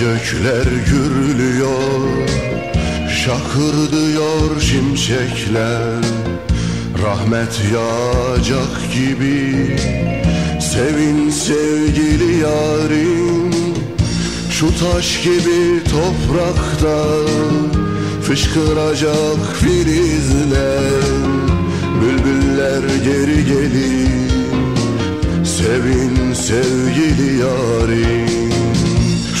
Gökler gürlüyor Şakır diyor şimşekler. Rahmet yağacak gibi Sevin sevgili yarim. Şu taş gibi toprakta Fışkıracak filizler. Bülbüller geri gelir Sevin sevgili yarim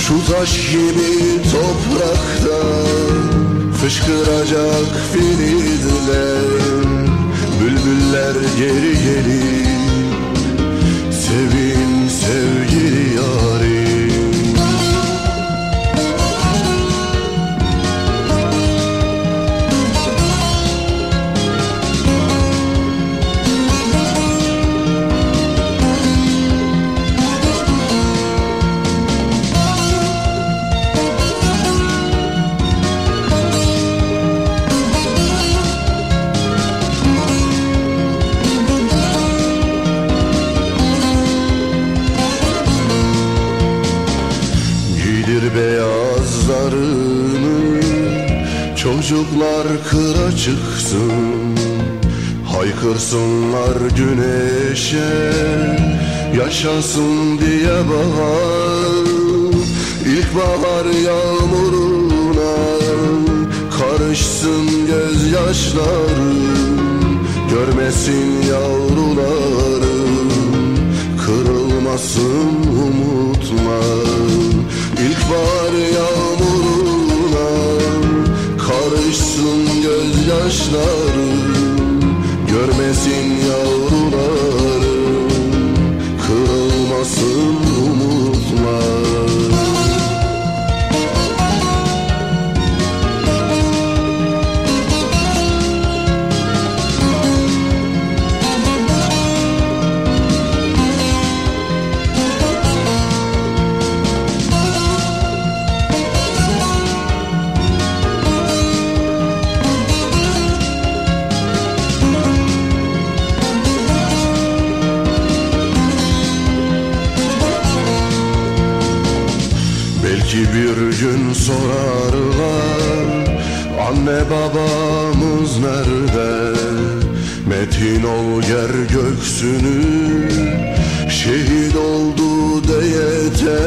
Şu taş gibi toprakta Fışkıracak filizler Bülbüller geri gelir beyazlarını Çocuklar kıra çıksın. Haykırsınlar güneşe Yaşasın diye bahar. İlkbahar yağmuruna Karışsın gözyaşları. Görmesin yavrularım Kırılmasın umutlar. İlkbahar Karışsın gözyaşları Görmesin yavrularım Kırılmasın Belki bir gün sorarlar Anne babamız nerede? Metin ol yer göksünü Şehit oldu diyeten